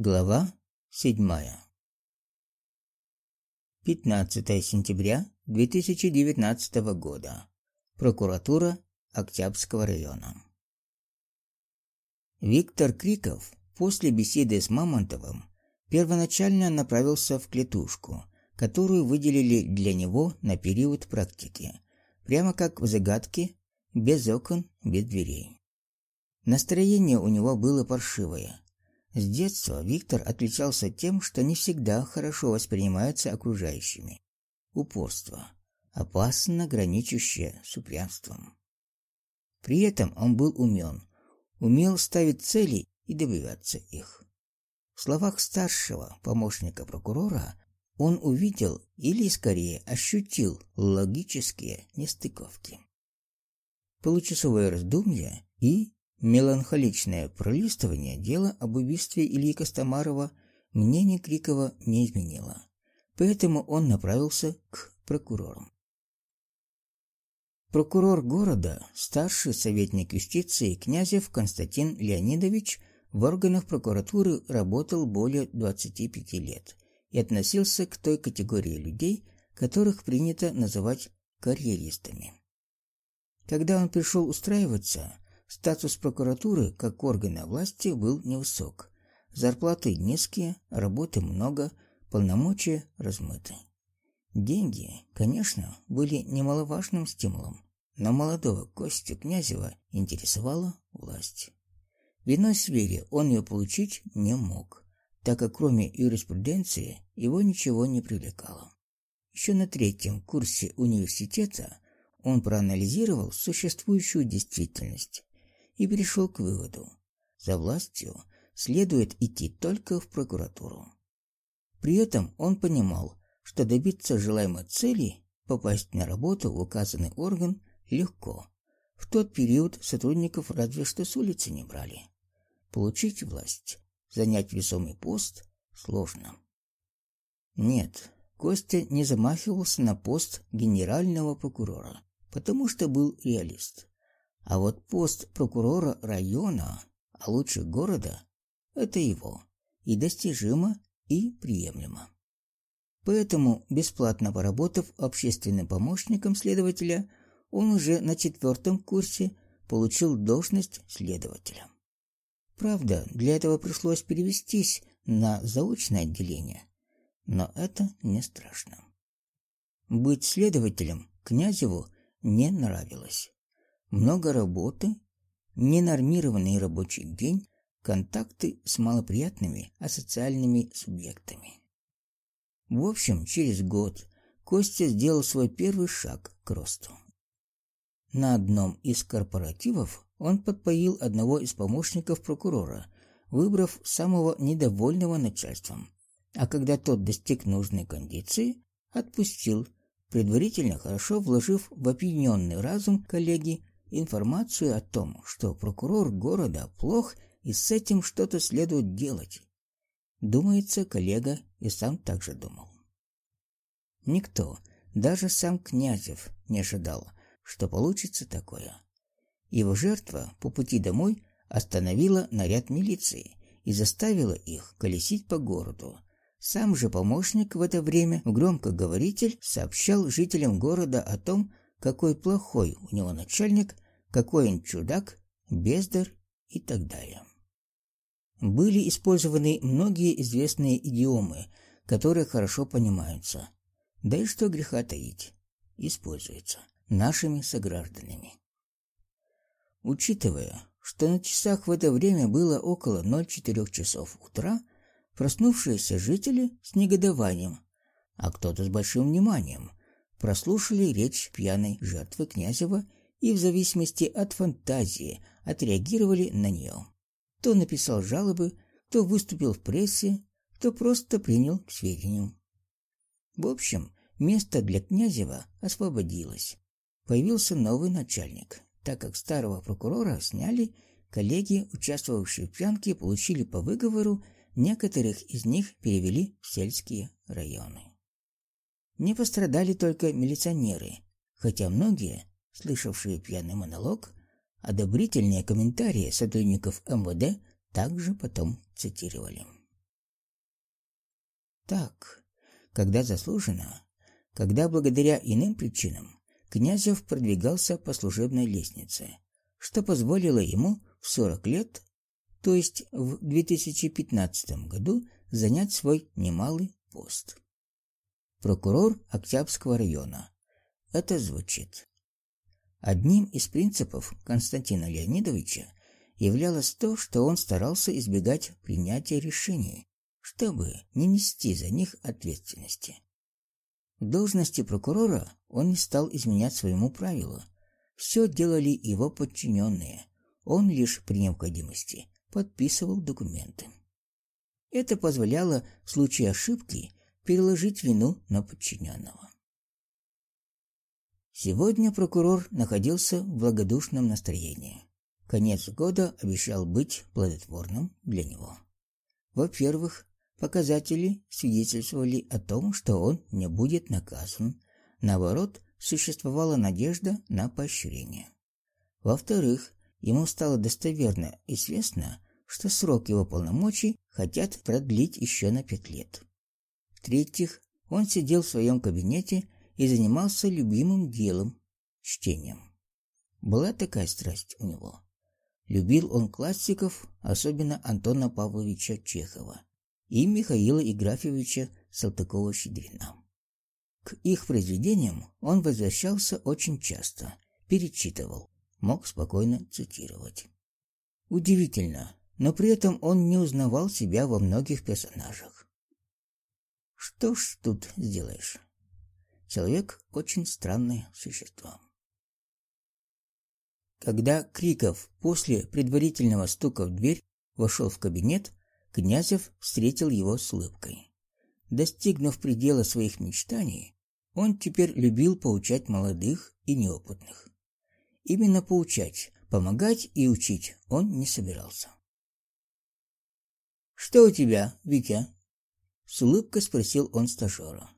Глава 7. 15 сентября 2019 года. Прокуратура Октябрьского района. Виктор Криков после беседы с Мамонтовым первоначально направился в клетушку, которую выделили для него на период практики, прямо как в загадке, без окон, без дверей. Настроение у него было паршивое. С детства Виктор отличался тем, что не всегда хорошо воспринимается окружающими. Упорство, опасно граничащее с упрямством. При этом он был умен, умел ставить цели и добиваться их. В словах старшего помощника прокурора он увидел или скорее ощутил логические нестыковки. Получасовое раздумье и Меланхоличное пролистывание дела об убийстве Ильи Костомарова мнение Крикова не изменило. Поэтому он направился к прокурорам. Прокурор города, старший советник юстиции Князев Константин Леонидович в органах прокуратуры работал более 25 лет и относился к той категории людей, которых принято называть карьеристами. Когда он пришел устраиваться, Статус прокуратуры как органа власти был невысок. Зарплаты низкие, работы много, полномочия размыты. Деньги, конечно, были немаловажным стимулом, но молодого Костю Князева интересовала власть. В иной сфере он ее получить не мог, так как кроме юриспруденции его ничего не привлекало. Еще на третьем курсе университета он проанализировал существующую действительность и пришел к выводу: за властью следует идти только в прокуратуру. При этом он понимал, что добиться желаемой цели, попасть на работу в указанный орган легко. В тот период сотрудников разве что с улицы не брали. Получить власть, занять весомый пост сложно. Нет, Костя не замахивался на пост генерального прокурора, потому что был реалист. А вот пост прокурора района, а лучше города это его. И достижимо, и приемлемо. Поэтому, бесплатно поработав общественным помощником следователя, он уже на четвертом курсе получил должность следователя. Правда, для этого пришлось перевестись на заочное отделение, но это не страшно. Быть следователем Князеву не нравилось много работы, ненормированный рабочий день, контакты с малоприятными асоциальными субъектами. В общем, через год Костя сделал свой первый шаг к росту. На одном из корпоративов он подпоил одного из помощников прокурора, выбрав самого недовольного начальством. А когда тот достиг нужной кондиции, отпустил, предварительно хорошо вложив в опьяненный разум коллеги информацию о том, что прокурор города плох и с этим что-то следует делать. Думается, коллега и сам так же думал. Никто, даже сам Князев, не ожидал, что получится такое. Его жертва по пути домой остановила наряд милиции и заставила их колесить по городу. Сам же помощник в это время в громкоговоритель сообщал жителям города о том, какой плохой у него начальник, какой он чудак, бездар и так далее. Были использованы многие известные идиомы, которые хорошо понимаются. Да и что греха таить, используются нашими согражданами. Учитывая, что на часах в это время было около 04 часов утра, проснувшиеся жители с негодованием, а кто-то с большим вниманием, прослушали речь пьяной жертвы Князева и в зависимости от фантазии отреагировали на нее. Кто написал жалобы, кто выступил в прессе, кто просто принял к сведению. В общем, место для Князева освободилось. Появился новый начальник. Так как старого прокурора сняли, коллеги, участвовавшие в пьянке, получили по выговору, некоторых из них перевели в сельские районы. Не пострадали только милиционеры, хотя многие, слышавшие пьяный монолог, одобрительные комментарии сотрудников МВД также потом цитировали. так, когда заслуженно, когда благодаря иным причинам Князев продвигался по служебной лестнице, что позволило ему в 40 лет, то есть в 2015 году, занять свой немалый пост. Прокурор Октябрьского района. Это звучит. Одним из принципов Константина Леонидовича являлось то, что он старался избегать принятия решений, чтобы не нести за них ответственности. Должности прокурора он не стал изменять своему правилу. Все делали его подчиненные. Он лишь при необходимости подписывал документы. Это позволяло в случае ошибки переложить вину на подчиненного. Сегодня прокурор находился в благодушном настроении. Конец года обещал быть плодотворным для него. Во-первых, показатели свидетельствовали о том, что он не будет наказан. Наоборот, существовала надежда на поощрение. Во-вторых, ему стало достоверно известно, что срок его полномочий хотят продлить еще на пять лет. В-третьих, он сидел в своем кабинете и занимался любимым делом – чтением. Была такая страсть у него. Любил он классиков, особенно Антона Павловича Чехова и Михаила Играфьевича Салтыкова-Щедрина. К их произведениям он возвращался очень часто, перечитывал, мог спокойно цитировать. Удивительно, но при этом он не узнавал себя во многих персонажах. Что ж тут сделаешь? Человек очень странное существо. Когда Криков после предварительного стука в дверь вошел в кабинет, Князев встретил его с улыбкой. Достигнув предела своих мечтаний, он теперь любил поучать молодых и неопытных. Именно поучать, помогать и учить он не собирался. «Что у тебя, Витя?» С улыбкой спросил он стажера.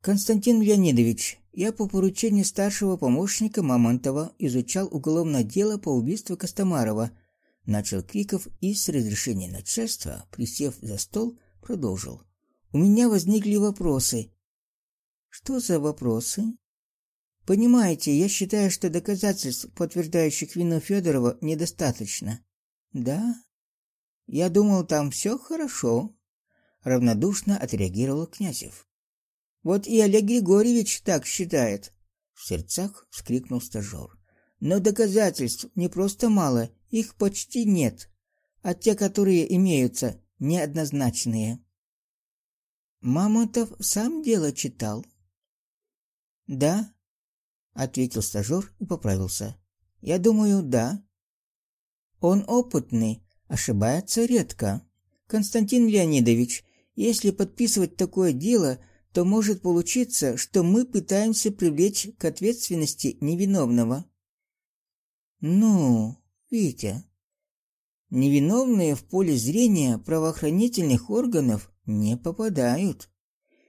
«Константин Леонидович, я по поручению старшего помощника Мамонтова изучал уголовное дело по убийству Костомарова Начал Криков и с разрешения начальства, присев за стол, продолжил. У меня возникли вопросы. Что за вопросы? Понимаете, я считаю, что доказательств, подтверждающих вину Федорова, недостаточно. Да? Я думал, там все хорошо. Равнодушно отреагировал Князев. Вот и Олег Григорьевич так считает. В сердцах вскрикнул стажер. Но доказательств не просто мало, их почти нет, а те, которые имеются, неоднозначные. Мамонтов сам дело читал. Да, ответил стажер и поправился. Я думаю, да. Он опытный, ошибается редко. Константин Леонидович, если подписывать такое дело, то может получиться, что мы пытаемся привлечь к ответственности невиновного. Ну, Витя, невиновные в поле зрения правоохранительных органов не попадают.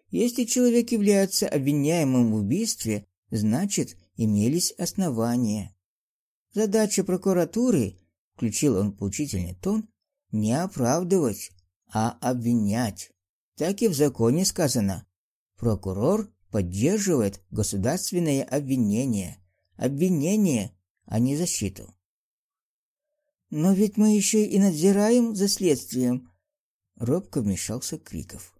Если человек является обвиняемым в убийстве, значит, имелись основания. Задача прокуратуры, включил он поучительный тон, не оправдывать, а обвинять. Так и в законе сказано. Прокурор поддерживает государственное обвинение. Обвинение, а не защиту. Но ведь мы еще и надзираем за следствием. Робко вмешался Криков.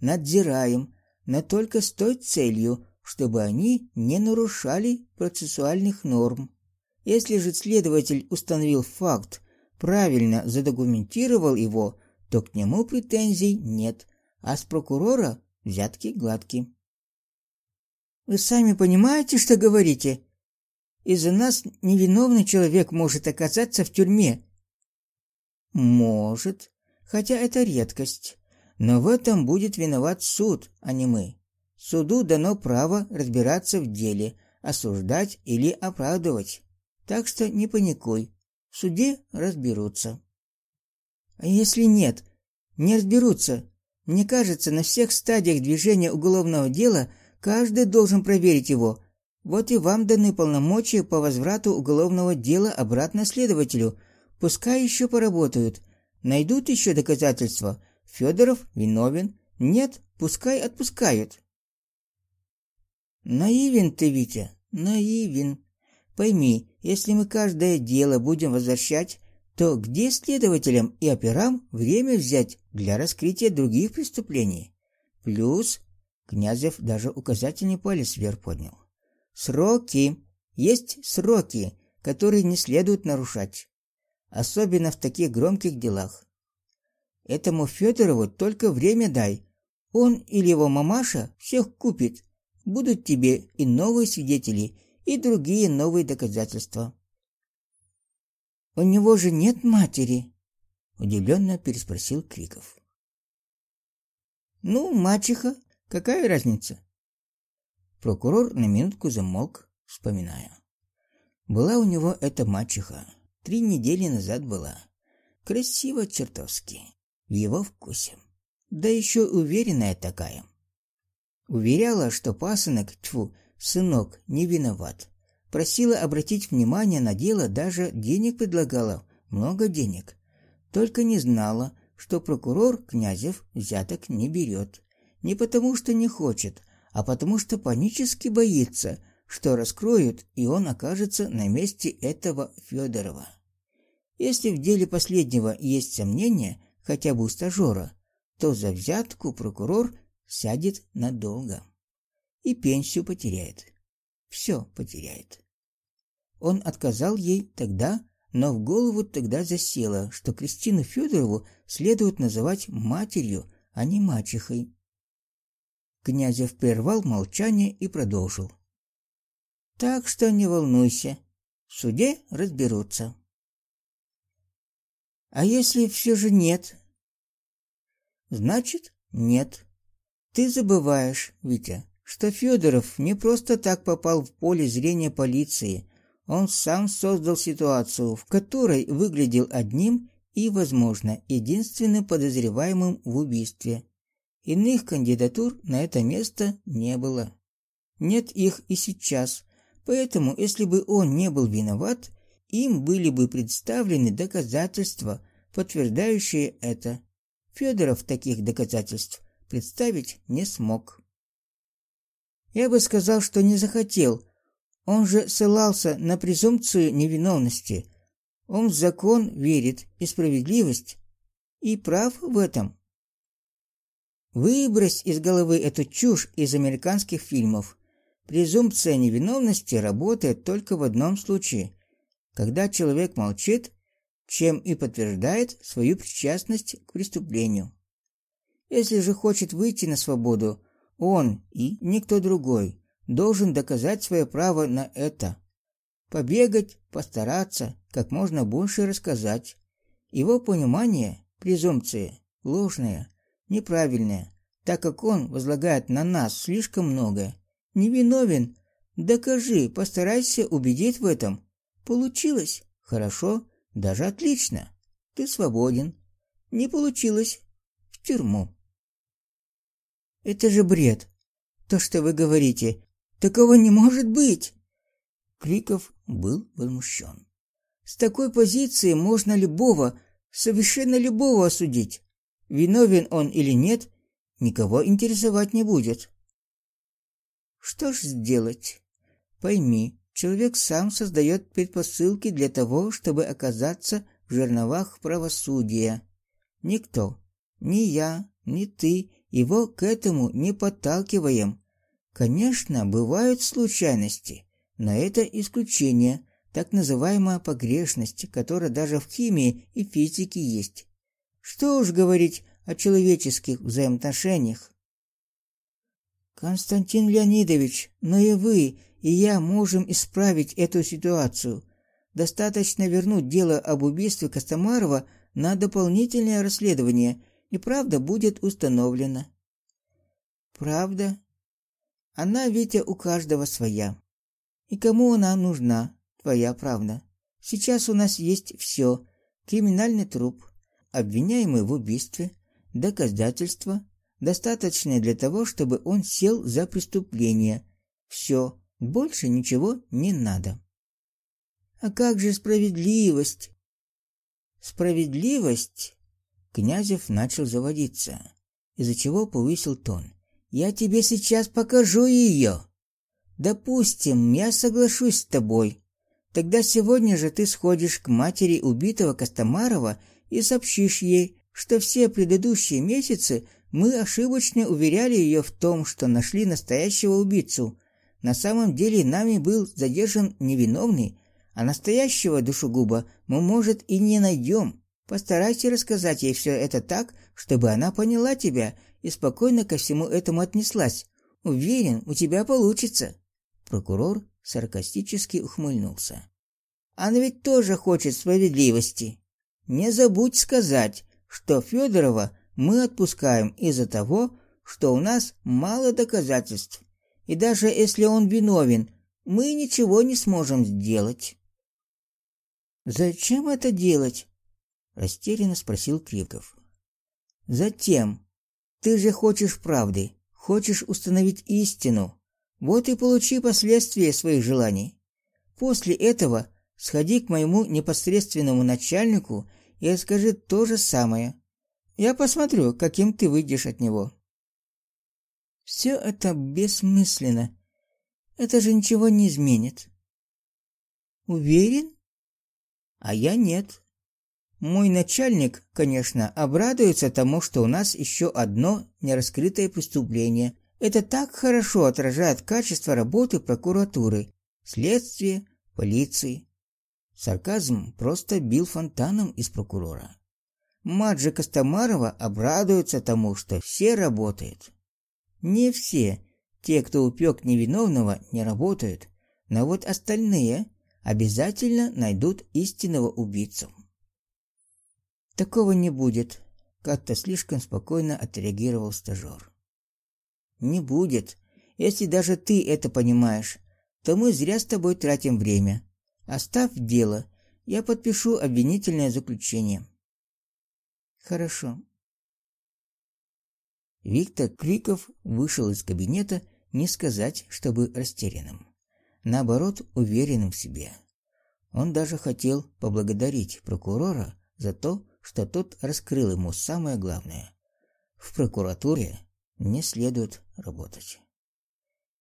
Надзираем, но только с той целью, чтобы они не нарушали процессуальных норм. Если же следователь установил факт, правильно задокументировал его, то к нему претензий нет, а с прокурора взятки гладкие. Вы сами понимаете, что говорите? Из-за нас невиновный человек может оказаться в тюрьме. Может, хотя это редкость. Но в этом будет виноват суд, а не мы. Суду дано право разбираться в деле, осуждать или оправдывать. Так что не паникуй. В суде разберутся. А если нет, не разберутся. Мне кажется, на всех стадиях движения уголовного дела каждый должен проверить его, вот и вам даны полномочия по возврату уголовного дела обратно следователю. Пускай еще поработают. Найдут еще доказательства. Федоров виновен, Нет, пускай отпускают. Наивен ты, Витя, наивен. Пойми, если мы каждое дело будем возвращать, то где следователям и операм время взять для раскрытия других преступлений? Плюс Князев даже указательный палец вверх поднял. Сроки. Есть сроки, которые не следует нарушать. Особенно в таких громких делах. Этому Федорову только время дай. Он или его мамаша всех купит. Будут тебе и новые свидетели, и другие новые доказательства. У него же нет матери, удивленно переспросил Криков. Ну, мачеха, какая разница? Прокурор на минутку замолк, вспоминая. Была у него эта мачеха. Три недели назад была. Красиво чертовски. В его вкусе. Да еще уверенная такая. Уверяла, что пасынок, тьфу, сынок, не виноват. Просила обратить внимание на дело, даже денег предлагала, много денег. Только не знала, что прокурор Князев взяток не берет. Не потому, что не хочет, а потому, что панически боится, что раскроют, и он окажется на месте этого Федорова. Если в деле последнего есть сомнения, хотя бы у стажера, то за взятку прокурор сядет надолго и пенсию потеряет. Все потеряет. Он отказал ей тогда, но в голову тогда засело, что Кристину Федорову следует называть матерью, а не мачехой. Князев прервал молчание и продолжил. Так что не волнуйся, в суде разберутся. А если все же нет? Значит, нет. Ты забываешь, Витя, что Федоров не просто так попал в поле зрения полиции. Он сам создал ситуацию, в которой выглядел одним и, возможно, единственным подозреваемым в убийстве. Иных кандидатур на это место не было. Нет их и сейчас. Поэтому, если бы он не был виноват, им были бы представлены доказательства, подтверждающие это. Федоров таких доказательств представить не смог. Я бы сказал, что не захотел. Он же ссылался на презумпцию невиновности. Он в закон верит и справедливость. И прав в этом. Выбрось из головы эту чушь из американских фильмов. Презумпция невиновности работает только в одном случае, когда человек молчит чем и подтверждает свою причастность к преступлению. Если же хочет выйти на свободу, он и никто другой должен доказать свое право на это. Побегать, постараться, как можно больше рассказать. Его понимание презумпции ложное, неправильное, так как он возлагает на нас слишком многое. Невиновен, докажи, постарайся убедить в этом. Получилось? Хорошо, даже отлично. Ты свободен. Не получилось. В тюрьму. Это же бред. То, что вы говорите. Такого не может быть. Криков был возмущен. С такой позиции можно любого, совершенно любого осудить. Виновен он или нет, никого интересовать не будет. Что ж сделать? Пойми, Человек сам создает предпосылки для того, чтобы оказаться в жерновах правосудия. Никто, ни я, ни ты его к этому не подталкиваем. Конечно, бывают случайности, но это исключение, так называемая погрешность, которая даже в химии и физике есть. Что уж говорить о человеческих взаимоотношениях. Константин Леонидович, но и вы, и я можем исправить эту ситуацию. Достаточно вернуть дело об убийстве Костомарова на дополнительное расследование, и правда будет установлена. Правда? Она, Витя, у каждого своя. И кому она нужна, твоя правда? Сейчас у нас есть все. Криминальный труп, обвиняемый в убийстве, доказательства, достаточные для того, чтобы он сел за преступление. Все, больше ничего не надо. А как же справедливость? Справедливость? Князев начал заводиться. из-за чего повысил тон. «Я тебе сейчас покажу ее!» «Допустим, я соглашусь с тобой. Тогда сегодня же ты сходишь к матери убитого Костомарова и сообщишь ей, что все предыдущие месяцы мы ошибочно уверяли ее в том, что нашли настоящего убийцу. На самом деле нами был задержан невиновный, а настоящего душегуба мы, может, и не найдем. Постарайся рассказать ей все это так, чтобы она поняла тебя и спокойно ко всему этому отнеслась. Уверен, у тебя получится. Прокурор саркастически ухмыльнулся. Она ведь тоже хочет справедливости. Не забудь сказать, что Федорова мы отпускаем из-за того, что у нас мало доказательств. И даже если он виновен, мы ничего не сможем сделать. Зачем это делать? Растерянно спросил Криков. Затем, ты же хочешь правды, хочешь установить истину. Вот и получи последствия своих желаний. После этого сходи к моему непосредственному начальнику и скажи то же самое. Я посмотрю, каким ты выйдешь от него. Все это бессмысленно. Это же ничего не изменит. Уверен? А я нет. Мой начальник, конечно, обрадуется тому, что у нас еще одно нераскрытое преступление. Это так хорошо отражает качество работы прокуратуры, следствия, полиции. Сарказм просто бил фонтаном из прокурора. Маджи Костомарова обрадуется тому, что все работают. Не все. Те, кто упек невиновного, не работают. Но вот остальные обязательно найдут истинного убийцу. Такого не будет, как-то слишком спокойно отреагировал стажер. Не будет. Если даже ты это понимаешь, то мы зря с тобой тратим время. Оставь дело, я подпишу обвинительное заключение. Хорошо. Виктор Криков вышел из кабинета не сказать, чтобы растерянным, наоборот, уверенным в себе. Он даже хотел поблагодарить прокурора за то, что тот раскрыл ему самое главное. В прокуратуре не следует работать.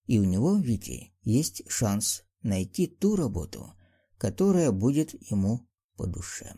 И у него, Вити, есть шанс найти ту работу, которая будет ему по душе.